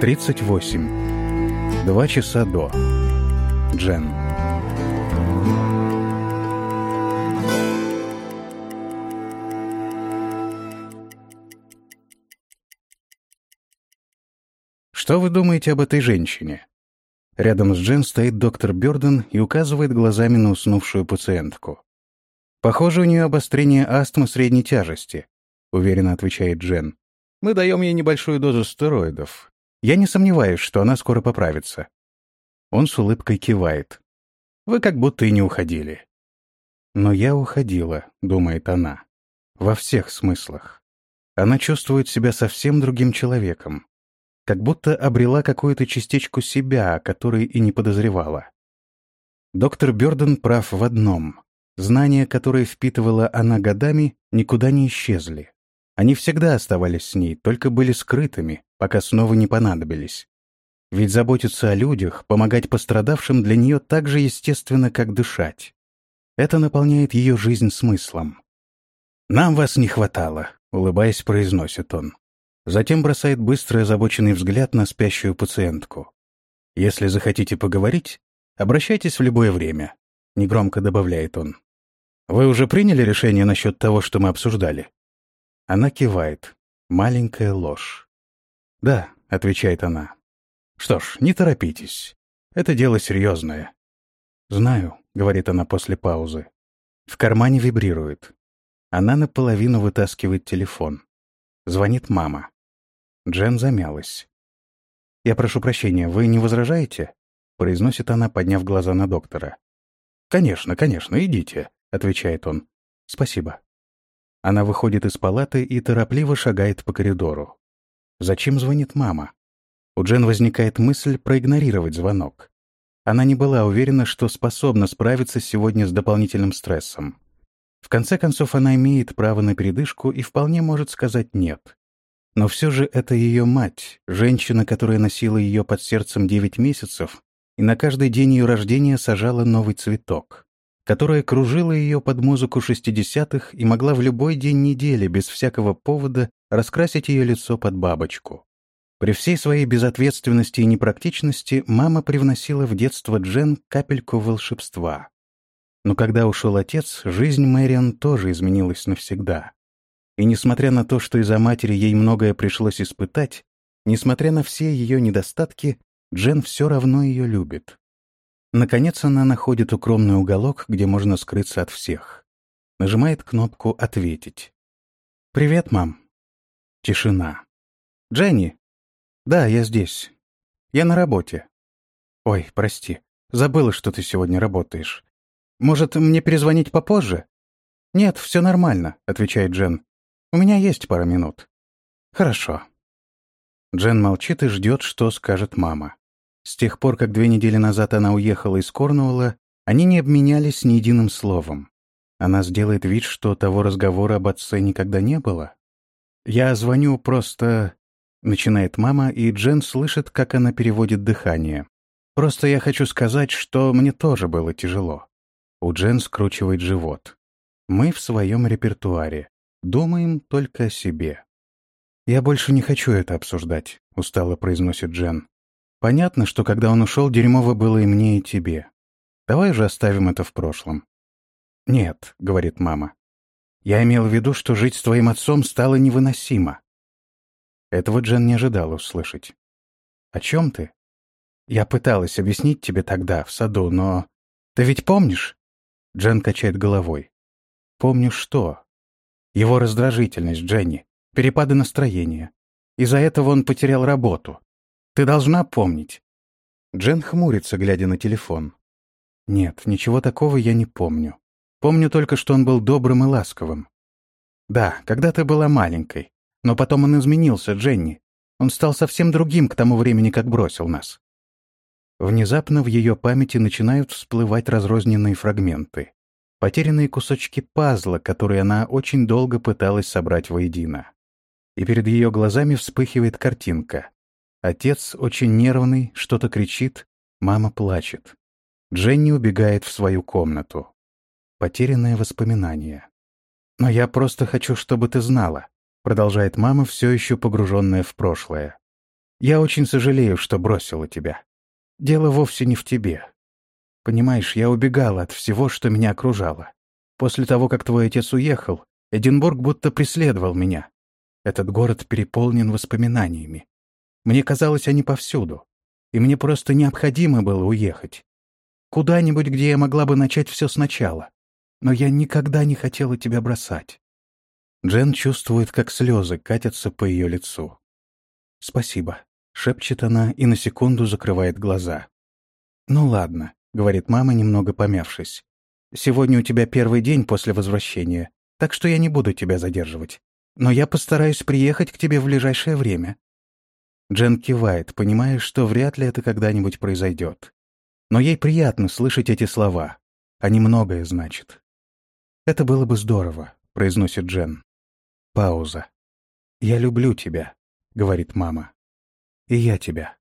38. Два часа до. Джен. Что вы думаете об этой женщине? Рядом с Джен стоит доктор Бёрден и указывает глазами на уснувшую пациентку. «Похоже, у нее обострение астмы средней тяжести», — уверенно отвечает Джен. «Мы даем ей небольшую дозу стероидов. Я не сомневаюсь, что она скоро поправится». Он с улыбкой кивает. «Вы как будто и не уходили». «Но я уходила», — думает она. «Во всех смыслах. Она чувствует себя совсем другим человеком. Как будто обрела какую-то частичку себя, о которой и не подозревала. Доктор Бёрден прав в одном. Знания, которые впитывала она годами, никуда не исчезли. Они всегда оставались с ней, только были скрытыми, пока снова не понадобились. Ведь заботиться о людях, помогать пострадавшим для нее так же естественно, как дышать. Это наполняет ее жизнь смыслом. «Нам вас не хватало», — улыбаясь, произносит он. Затем бросает быстрый озабоченный взгляд на спящую пациентку. «Если захотите поговорить, обращайтесь в любое время», — негромко добавляет он. «Вы уже приняли решение насчет того, что мы обсуждали?» Она кивает. Маленькая ложь. «Да», — отвечает она. «Что ж, не торопитесь. Это дело серьезное». «Знаю», — говорит она после паузы. В кармане вибрирует. Она наполовину вытаскивает телефон. Звонит мама. Джен замялась. «Я прошу прощения, вы не возражаете?» — произносит она, подняв глаза на доктора. «Конечно, конечно, идите», — отвечает он. «Спасибо». Она выходит из палаты и торопливо шагает по коридору. Зачем звонит мама? У Джен возникает мысль проигнорировать звонок. Она не была уверена, что способна справиться сегодня с дополнительным стрессом. В конце концов, она имеет право на передышку и вполне может сказать «нет». Но все же это ее мать, женщина, которая носила ее под сердцем девять месяцев и на каждый день ее рождения сажала новый цветок которая кружила ее под музыку шестидесятых и могла в любой день недели без всякого повода раскрасить ее лицо под бабочку. При всей своей безответственности и непрактичности мама привносила в детство Джен капельку волшебства. Но когда ушел отец, жизнь Мэриан тоже изменилась навсегда. И несмотря на то, что из-за матери ей многое пришлось испытать, несмотря на все ее недостатки, Джен все равно ее любит. Наконец она находит укромный уголок, где можно скрыться от всех. Нажимает кнопку «Ответить». «Привет, мам». Тишина. «Дженни?» «Да, я здесь. Я на работе». «Ой, прости. Забыла, что ты сегодня работаешь. Может, мне перезвонить попозже?» «Нет, все нормально», — отвечает Джен. «У меня есть пара минут». «Хорошо». Джен молчит и ждет, что скажет мама. С тех пор, как две недели назад она уехала из Корнуолла, они не обменялись ни единым словом. Она сделает вид, что того разговора об отце никогда не было. «Я звоню просто...» — начинает мама, и Джен слышит, как она переводит дыхание. «Просто я хочу сказать, что мне тоже было тяжело». У Джен скручивает живот. «Мы в своем репертуаре. Думаем только о себе». «Я больше не хочу это обсуждать», — устало произносит Джен. Понятно, что когда он ушел, дерьмово было и мне, и тебе. Давай же оставим это в прошлом. «Нет», — говорит мама. «Я имел в виду, что жить с твоим отцом стало невыносимо». Этого Джен не ожидала услышать. «О чем ты?» «Я пыталась объяснить тебе тогда, в саду, но...» «Ты ведь помнишь?» Джен качает головой. «Помню что?» «Его раздражительность, Дженни, перепады настроения. Из-за этого он потерял работу. Ты должна помнить». Джен хмурится, глядя на телефон. «Нет, ничего такого я не помню. Помню только, что он был добрым и ласковым. Да, когда ты была маленькой. Но потом он изменился, Дженни. Он стал совсем другим к тому времени, как бросил нас». Внезапно в ее памяти начинают всплывать разрозненные фрагменты. Потерянные кусочки пазла, которые она очень долго пыталась собрать воедино. И перед ее глазами вспыхивает картинка. Отец очень нервный, что-то кричит, мама плачет. Дженни убегает в свою комнату. Потерянное воспоминание. «Но я просто хочу, чтобы ты знала», — продолжает мама, все еще погруженная в прошлое. Я очень сожалею, что бросила тебя. Дело вовсе не в тебе. Понимаешь, я убегала от всего, что меня окружало. После того, как твой отец уехал, Эдинбург будто преследовал меня. Этот город переполнен воспоминаниями. Мне казалось, они повсюду. И мне просто необходимо было уехать. Куда-нибудь, где я могла бы начать все сначала. Но я никогда не хотела тебя бросать. Джен чувствует, как слезы катятся по ее лицу. «Спасибо», — шепчет она и на секунду закрывает глаза. «Ну ладно», — говорит мама, немного помявшись. «Сегодня у тебя первый день после возвращения, так что я не буду тебя задерживать. Но я постараюсь приехать к тебе в ближайшее время». Джен кивает, понимая, что вряд ли это когда-нибудь произойдет. Но ей приятно слышать эти слова. Они многое значат. «Это было бы здорово», — произносит Джен. Пауза. «Я люблю тебя», — говорит мама. «И я тебя».